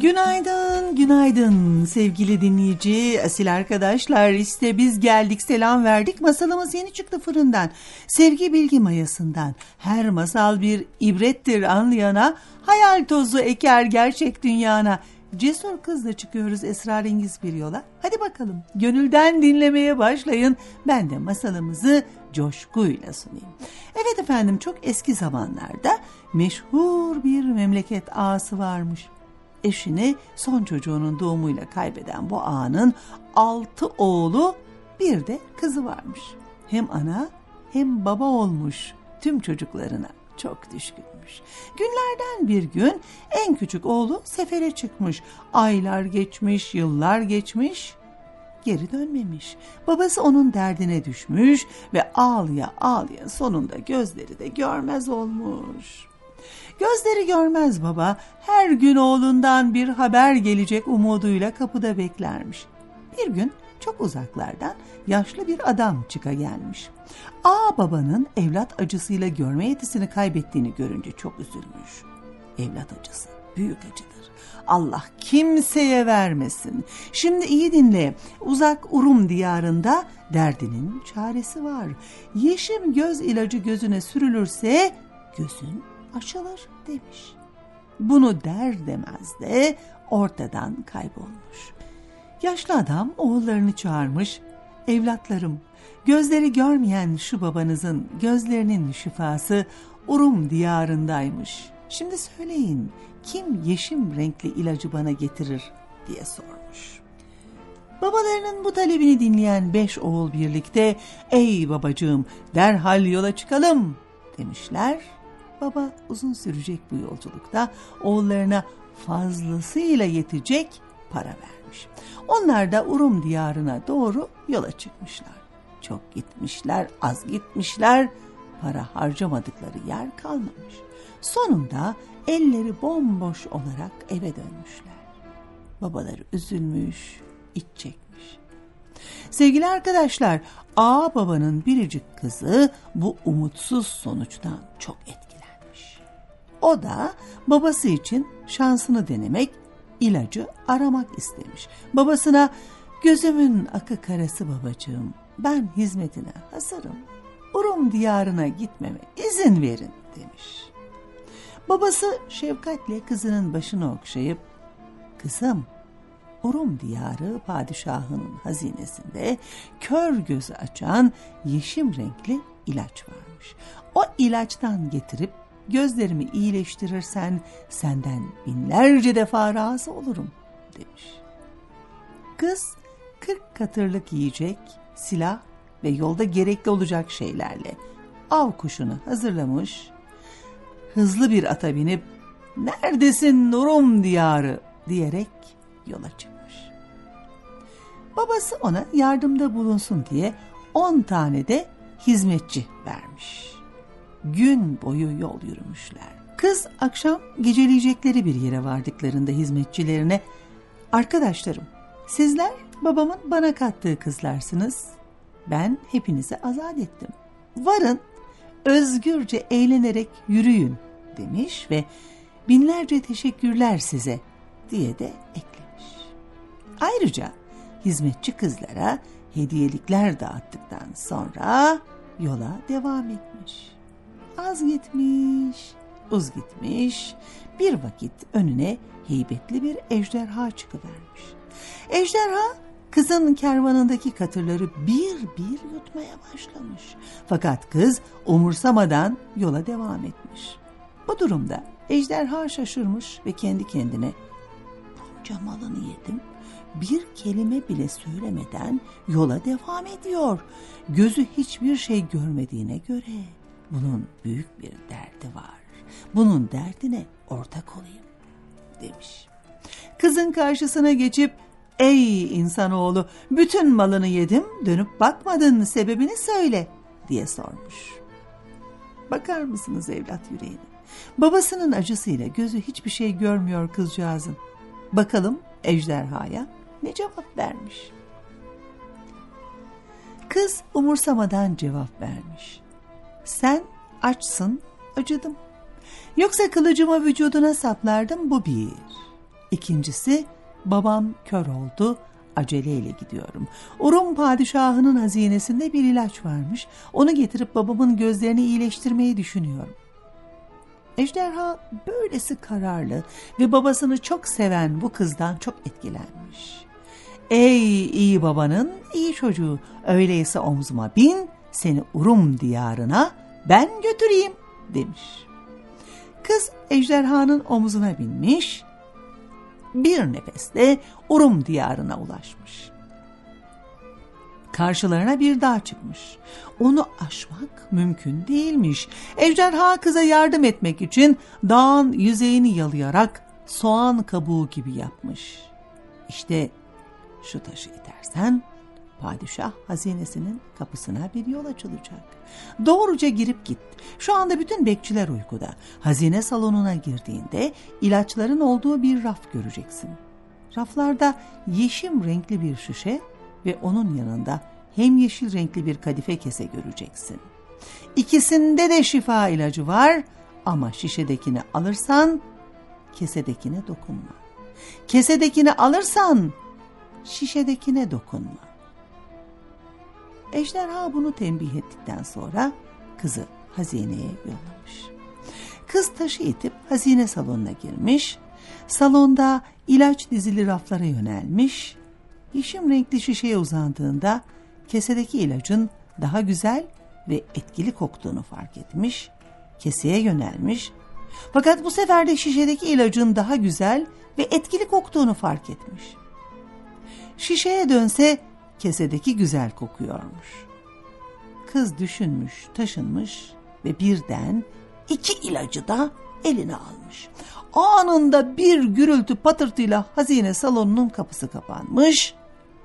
Günaydın, günaydın sevgili dinleyici, asil arkadaşlar. İşte biz geldik, selam verdik. Masalımız yeni çıktı fırından. Sevgi bilgi mayasından. Her masal bir ibrettir anlayana, hayal tozu eker gerçek dünyana. Cesur kızla çıkıyoruz esrarengiz bir yola. Hadi bakalım, gönülden dinlemeye başlayın. Ben de masalımızı coşkuyla sunayım. Evet efendim, çok eski zamanlarda meşhur bir memleket ağası varmış eşini son çocuğunun doğumuyla kaybeden bu ağanın altı oğlu bir de kızı varmış. Hem ana hem baba olmuş tüm çocuklarına çok düşkünmüş. Günlerden bir gün en küçük oğlu sefere çıkmış. Aylar geçmiş, yıllar geçmiş, geri dönmemiş. Babası onun derdine düşmüş ve ağlıya ağlıya sonunda gözleri de görmez olmuş. Gözleri görmez baba her gün oğlundan bir haber gelecek umuduyla kapıda beklermiş. Bir gün çok uzaklardan yaşlı bir adam çıka gelmiş. A babanın evlat acısıyla görme yetisini kaybettiğini görünce çok üzülmüş. Evlat acısı büyük acıdır. Allah kimseye vermesin. Şimdi iyi dinle. Uzak Urum diyarında derdinin çaresi var. Yeşim göz ilacı gözüne sürülürse gözün açılır demiş. Bunu der demez de ortadan kaybolmuş. Yaşlı adam oğullarını çağırmış. Evlatlarım, gözleri görmeyen şu babanızın gözlerinin şifası Urum diyarındaymış. Şimdi söyleyin kim yeşim renkli ilacı bana getirir diye sormuş. Babalarının bu talebini dinleyen beş oğul birlikte ey babacığım derhal yola çıkalım demişler Baba uzun sürecek bu yolculukta oğullarına fazlasıyla yetecek para vermiş. Onlar da Urum diyarına doğru yola çıkmışlar. Çok gitmişler, az gitmişler, para harcamadıkları yer kalmamış. Sonunda elleri bomboş olarak eve dönmüşler. Babaları üzülmüş, iç çekmiş. Sevgili arkadaşlar, A babanın biricik kızı bu umutsuz sonuçtan çok etkili. O da babası için şansını denemek, ilacı aramak istemiş. Babasına gözümün akı karası babacığım ben hizmetine hazırım. Urum diyarına gitmeme izin verin demiş. Babası şefkatle kızının başını okşayıp kızım Urum diyarı padişahının hazinesinde kör gözü açan yeşim renkli ilaç varmış. O ilaçtan getirip gözlerimi iyileştirirsen senden binlerce defa razı olurum demiş. Kız kırk katırlık yiyecek, silah ve yolda gerekli olacak şeylerle av kuşunu hazırlamış, hızlı bir ata binip neredesin Nurum diyarı diyerek yola çıkmış. Babası ona yardımda bulunsun diye on tane de hizmetçi vermiş gün boyu yol yürümüşler. Kız akşam geceleyecekleri bir yere vardıklarında hizmetçilerine arkadaşlarım sizler babamın bana kattığı kızlarsınız. Ben hepinizi azat ettim. Varın özgürce eğlenerek yürüyün demiş ve binlerce teşekkürler size diye de eklemiş. Ayrıca hizmetçi kızlara hediyelikler dağıttıktan sonra yola devam etmiş az gitmiş, uz gitmiş, bir vakit önüne heybetli bir ejderha çıkıvermiş. Ejderha kızın kervanındaki katırları bir bir yutmaya başlamış. Fakat kız umursamadan yola devam etmiş. Bu durumda ejderha şaşırmış ve kendi kendine bunca malını yedim, bir kelime bile söylemeden yola devam ediyor. Gözü hiçbir şey görmediğine göre bunun büyük bir derdi var. Bunun derdine ortak olayım demiş. Kızın karşısına geçip ey insanoğlu bütün malını yedim dönüp bakmadın sebebini söyle diye sormuş. Bakar mısınız evlat yüreğine? Babasının acısıyla gözü hiçbir şey görmüyor kızcağızın. Bakalım ejderhaya ne cevap vermiş? Kız umursamadan cevap vermiş. Sen açsın, acıdım. Yoksa kılıcımı vücuduna saplardım bu bir. İkincisi babam kör oldu, aceleyle gidiyorum. Urum padişahının hazinesinde bir ilaç varmış. Onu getirip babamın gözlerini iyileştirmeyi düşünüyorum. Ejderha böylesi kararlı ve babasını çok seven bu kızdan çok etkilenmiş. Ey iyi babanın iyi çocuğu öyleyse omzuma bin seni Urum diyarına ben götüreyim demiş. Kız ejderhanın omzuna binmiş bir nefeste Urum diyarına ulaşmış. Karşılarına bir dağ çıkmış. Onu aşmak mümkün değilmiş. Ejderha kıza yardım etmek için dağın yüzeyini yalayarak soğan kabuğu gibi yapmış. İşte şu taşı itersen padişah hazinesinin kapısına bir yol açılacak. Doğruca girip git. Şu anda bütün bekçiler uykuda. Hazine salonuna girdiğinde ilaçların olduğu bir raf göreceksin. Raflarda yeşim renkli bir şişe ve onun yanında hem yeşil renkli bir kadife kese göreceksin. İkisinde de şifa ilacı var ama şişedekini alırsan kesedekine dokunma. Kesedekini alırsan şişedekine dokunma. Ejderha bunu tembih ettikten sonra kızı hazineye yollamış. Kız taşı itip hazine salonuna girmiş. Salonda ilaç dizili raflara yönelmiş. Yeşim renkli şişeye uzandığında kesedeki ilacın daha güzel ve etkili koktuğunu fark etmiş. Keseye yönelmiş. Fakat bu sefer de şişedeki ilacın daha güzel ve etkili koktuğunu fark etmiş. Şişeye dönse kesedeki güzel kokuyormuş. Kız düşünmüş, taşınmış ve birden iki ilacı da eline almış. Anında bir gürültü patırtıyla hazine salonunun kapısı kapanmış.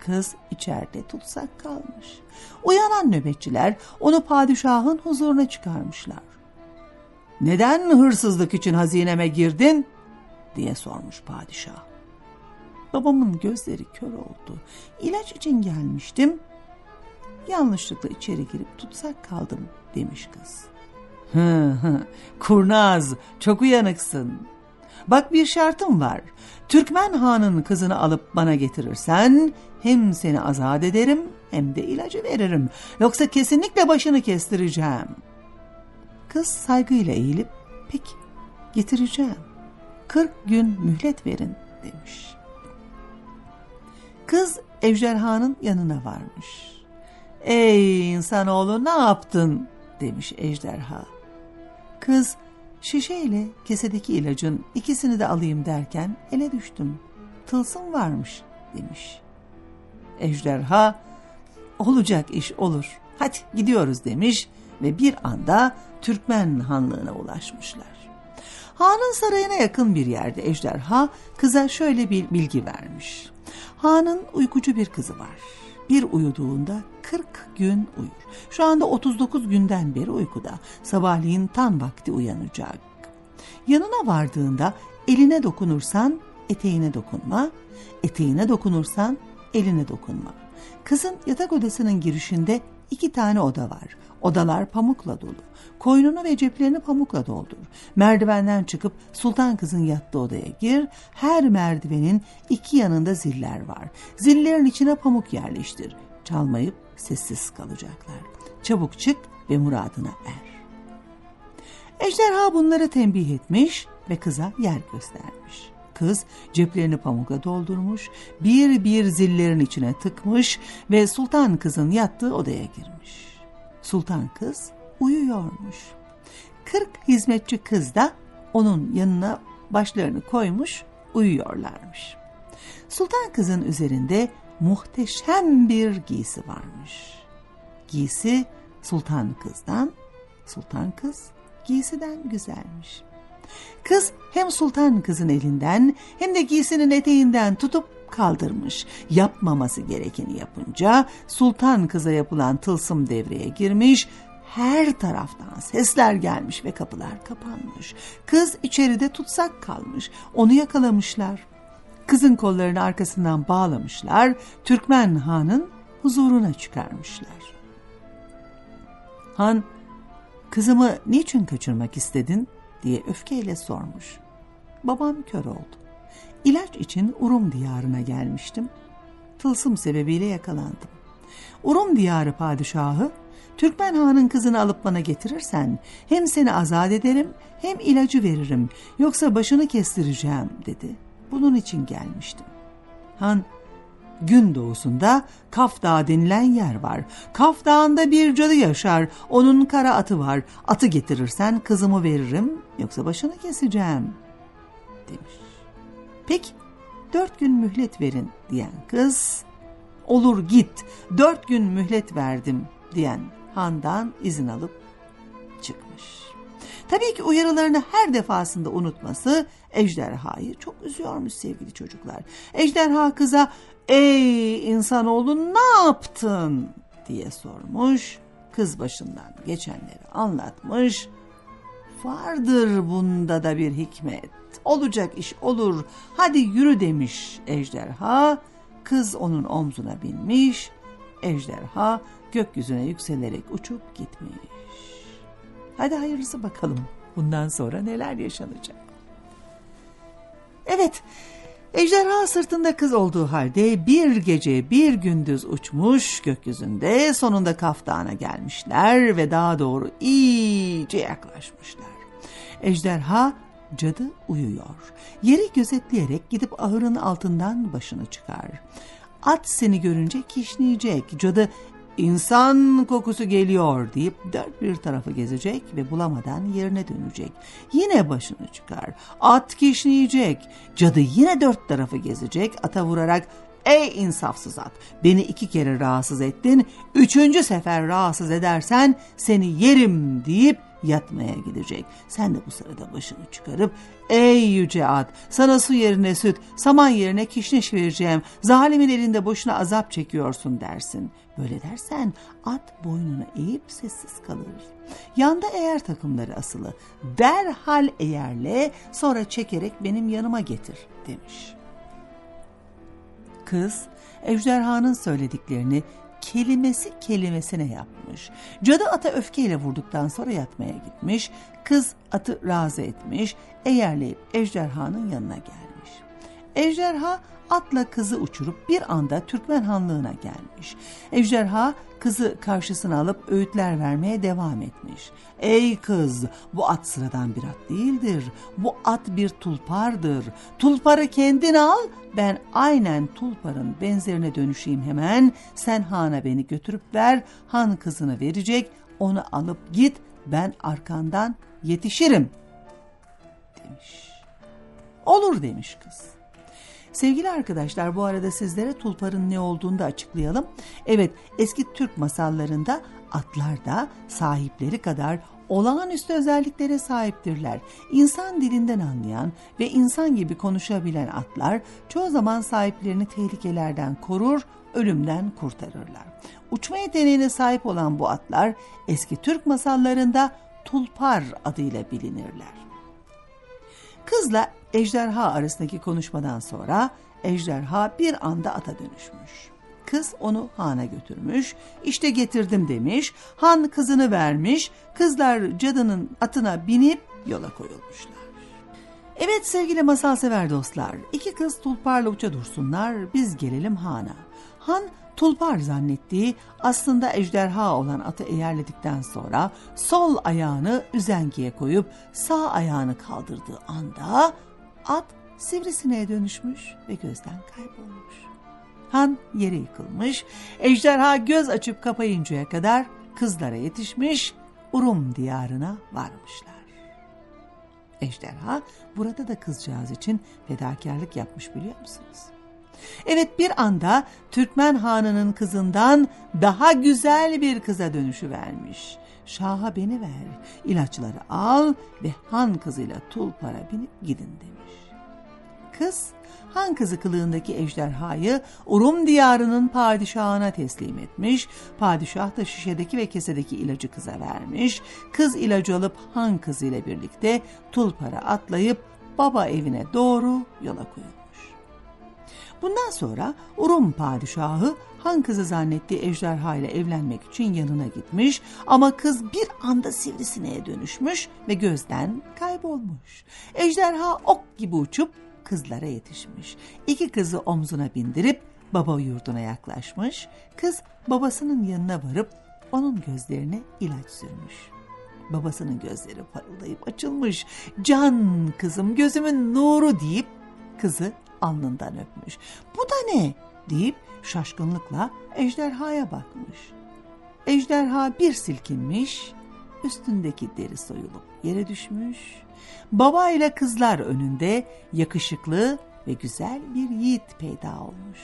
Kız içeride tutsak kalmış. Uyanan nöbetçiler onu padişahın huzuruna çıkarmışlar. Neden hırsızlık için hazineme girdin? diye sormuş padişah. Babamın gözleri kör oldu. İlaç için gelmiştim. Yanlışlıkla içeri girip tutsak kaldım demiş kız. Hı hı, kurnaz, çok uyanıksın. Bak bir şartım var. Türkmen Han'ın kızını alıp bana getirirsen hem seni azat ederim hem de ilacı veririm. Yoksa kesinlikle başını kestireceğim. Kız saygıyla eğilip peki getireceğim. Kırk gün mühlet verin demiş. Kız ejderhanın yanına varmış. Ey insanoğlu ne yaptın demiş ejderha. Kız şişeyle kesedeki ilacın ikisini de alayım derken ele düştüm. Tılsım varmış demiş. Ejderha olacak iş olur hadi gidiyoruz demiş ve bir anda Türkmen Hanlığı'na ulaşmışlar. Han'ın sarayına yakın bir yerde ejderha kıza şöyle bir bilgi vermiş. Han'ın uykucu bir kızı var. Bir uyuduğunda 40 gün uyur. Şu anda 39 günden beri uykuda. Sabahleyin tan vakti uyanacak. Yanına vardığında eline dokunursan eteğine dokunma, eteğine dokunursan eline dokunma. Kızın yatak odasının girişinde iki tane oda var. Odalar pamukla dolu. Koynunu ve ceplerini pamukla doldur. Merdivenden çıkıp sultan kızın yattığı odaya gir. Her merdivenin iki yanında ziller var. Zillerin içine pamuk yerleştir. Çalmayıp sessiz kalacaklar. Çabuk çık ve muradına er. Ejderha bunları tembih etmiş ve kıza yer göstermiş. Kız ceplerini pamukla doldurmuş, bir bir zillerin içine tıkmış ve sultan kızın yattığı odaya girmiş. Sultan kız uyuyormuş. Kırk hizmetçi kız da onun yanına başlarını koymuş uyuyorlarmış. Sultan kızın üzerinde muhteşem bir giysi varmış. Giysi sultan kızdan, sultan kız giysiden güzelmiş. Kız hem sultan kızın elinden hem de giysinin eteğinden tutup kaldırmış. Yapmaması gerekeni yapınca sultan kıza yapılan tılsım devreye girmiş. Her taraftan sesler gelmiş ve kapılar kapanmış. Kız içeride tutsak kalmış. Onu yakalamışlar. Kızın kollarını arkasından bağlamışlar. Türkmen Han'ın huzuruna çıkarmışlar. Han, kızımı niçin kaçırmak istedin diye öfkeyle sormuş. Babam kör oldu. İlaç için Urum diyarına gelmiştim. Tılsım sebebiyle yakalandım. Urum diyarı padişahı, Türkmen Han'ın kızını alıp bana getirirsen hem seni azat ederim hem ilacı veririm yoksa başını kestireceğim dedi. Bunun için gelmiştim. Han gün doğusunda Kaf Dağı denilen yer var. Kaf Dağı'nda bir cadı yaşar. Onun kara atı var. Atı getirirsen kızımı veririm yoksa başını keseceğim demiş. Peki dört gün mühlet verin diyen kız olur git dört gün mühlet verdim diyen handan izin alıp çıkmış. Tabii ki uyarılarını her defasında unutması ejderhayı çok üzüyormuş sevgili çocuklar. Ejderha kıza ''Ey insanoğlu ne yaptın?'' diye sormuş. Kız başından geçenleri anlatmış. Vardır bunda da bir hikmet. Olacak iş olur. Hadi yürü demiş ejderha. Kız onun omzuna binmiş. Ejderha gökyüzüne yükselerek uçup gitmiş. Hadi hayırlısı bakalım. Bundan sonra neler yaşanacak? Evet, ejderha sırtında kız olduğu halde bir gece bir gündüz uçmuş gökyüzünde sonunda kaftana gelmişler ve daha doğru iyice yaklaşmışlar. Ejderha cadı uyuyor. Yeri gözetleyerek gidip ahırın altından başını çıkar. At seni görünce kişneyecek. Cadı İnsan kokusu geliyor deyip dört bir tarafı gezecek ve bulamadan yerine dönecek. Yine başını çıkar. At kişneyecek. Cadı yine dört tarafı gezecek. Ata vurarak Ey insafsız at beni iki kere rahatsız ettin. Üçüncü sefer rahatsız edersen seni yerim deyip yatmaya gidecek. Sen de bu sırada başını çıkarıp ey yüce at sana su yerine süt saman yerine kişniş vereceğim. Zalimin elinde boşuna azap çekiyorsun dersin. Böyle dersen at boynunu eğip sessiz kalır. Yanda eğer takımları asılı derhal eğerle sonra çekerek benim yanıma getir demiş. Kız ejderhanın söylediklerini kelimesi kelimesine yapmış. Cadı ata öfkeyle vurduktan sonra yatmaya gitmiş. Kız atı razı etmiş, eğerleyip ejderhanın yanına gelmiş. Ejderha atla kızı uçurup bir anda Türkmen Hanlığı'na gelmiş. Ejderha kızı karşısına alıp öğütler vermeye devam etmiş. Ey kız bu at sıradan bir at değildir. Bu at bir tulpardır. Tulparı kendin al ben aynen tulparın benzerine dönüşeyim hemen. Sen hana beni götürüp ver han kızını verecek onu alıp git ben arkandan yetişirim demiş. Olur demiş kız. Sevgili arkadaşlar bu arada sizlere tulparın ne olduğunu da açıklayalım. Evet eski Türk masallarında atlar da sahipleri kadar olağanüstü özelliklere sahiptirler. İnsan dilinden anlayan ve insan gibi konuşabilen atlar çoğu zaman sahiplerini tehlikelerden korur, ölümden kurtarırlar. Uçma yeteneğine sahip olan bu atlar eski Türk masallarında tulpar adıyla bilinirler. Kızla ejderha arasındaki konuşmadan sonra ejderha bir anda ata dönüşmüş. Kız onu hana götürmüş, işte getirdim demiş, han kızını vermiş, kızlar cadının atına binip yola koyulmuşlar. Evet sevgili masal sever dostlar, iki kız tulparla uça dursunlar, biz gelelim hana. Han tulpar zannettiği aslında ejderha olan atı eğerledikten sonra sol ayağını üzengiye koyup sağ ayağını kaldırdığı anda at sivrisineğe dönüşmüş ve gözden kaybolmuş. Han yere yıkılmış, ejderha göz açıp kapayıncaya kadar kızlara yetişmiş, Urum diyarına varmışlar. Ejderha burada da kızcağız için fedakarlık yapmış biliyor musunuz? Evet bir anda Türkmen Hanı'nın kızından daha güzel bir kıza dönüşü vermiş. Şaha beni ver, ilaçları al ve han kızıyla tulpara binip gidin demiş. Kız Han kızı kılığındaki ejderhayı Urum diyarının padişahına teslim etmiş. Padişah da şişedeki ve kesedeki ilacı kıza vermiş. Kız ilacı alıp Han kızı ile birlikte tulpara atlayıp baba evine doğru yola koyulmuş. Bundan sonra Urum padişahı Han kızı zannettiği ejderha ile evlenmek için yanına gitmiş ama kız bir anda sivrisineğe dönüşmüş ve gözden kaybolmuş. Ejderha ok gibi uçup kızlara yetişmiş. İki kızı omzuna bindirip baba yurduna yaklaşmış. Kız babasının yanına varıp onun gözlerine ilaç sürmüş. Babasının gözleri parıldayıp açılmış. Can kızım gözümün nuru deyip kızı alnından öpmüş. Bu da ne deyip şaşkınlıkla ejderhaya bakmış. Ejderha bir silkinmiş, üstündeki deri soyulup yere düşmüş. Baba ile kızlar önünde yakışıklı ve güzel bir yiğit peyda olmuş.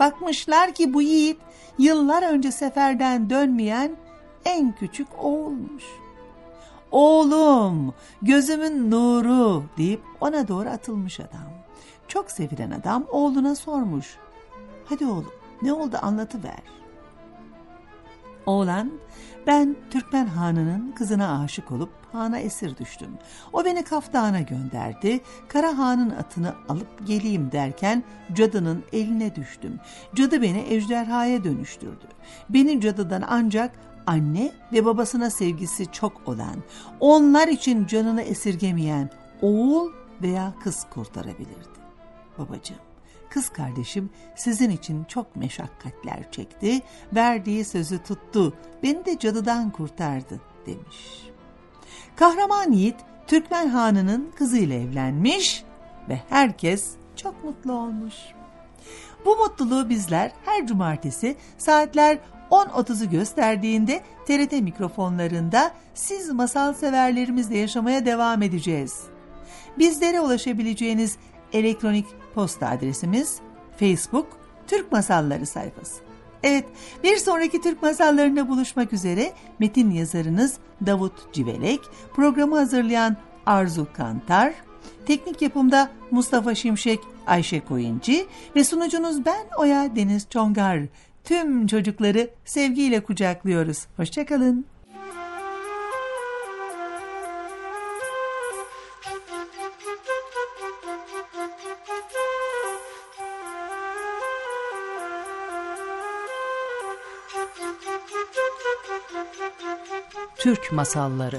Bakmışlar ki bu yiğit yıllar önce seferden dönmeyen en küçük oğulmuş. Oğlum, gözümün nuru deyip ona doğru atılmış adam. Çok sevilen adam oğluna sormuş. Hadi oğlum ne oldu anlatıver. Oğlan ben Türkmen Hanı'nın kızına aşık olup Han'a esir düştüm. O beni Kaftan'a gönderdi. Kara Han'ın atını alıp geleyim derken cadının eline düştüm. Cadı beni ejderhaya dönüştürdü. Beni cadıdan ancak anne ve babasına sevgisi çok olan, onlar için canını esirgemeyen oğul veya kız kurtarabilirdi. Babacığım, kız kardeşim sizin için çok meşakkatler çekti, verdiği sözü tuttu, beni de cadıdan kurtardı demiş. Kahraman yiğit Türkmen Hanı'nın kızıyla evlenmiş ve herkes çok mutlu olmuş. Bu mutluluğu bizler her cumartesi saatler 10.30'u gösterdiğinde TRT mikrofonlarında siz masal severlerimizle yaşamaya devam edeceğiz. Bizlere ulaşabileceğiniz elektronik posta adresimiz Facebook Türk Masalları sayfası. Evet, bir sonraki Türk masallarında buluşmak üzere metin yazarınız Davut Civelek, programı hazırlayan Arzu Kantar, teknik yapımda Mustafa Şimşek, Ayşe Koyuncu ve sunucunuz ben Oya Deniz Çongar. Tüm çocukları sevgiyle kucaklıyoruz. Hoşçakalın. Türk Masalları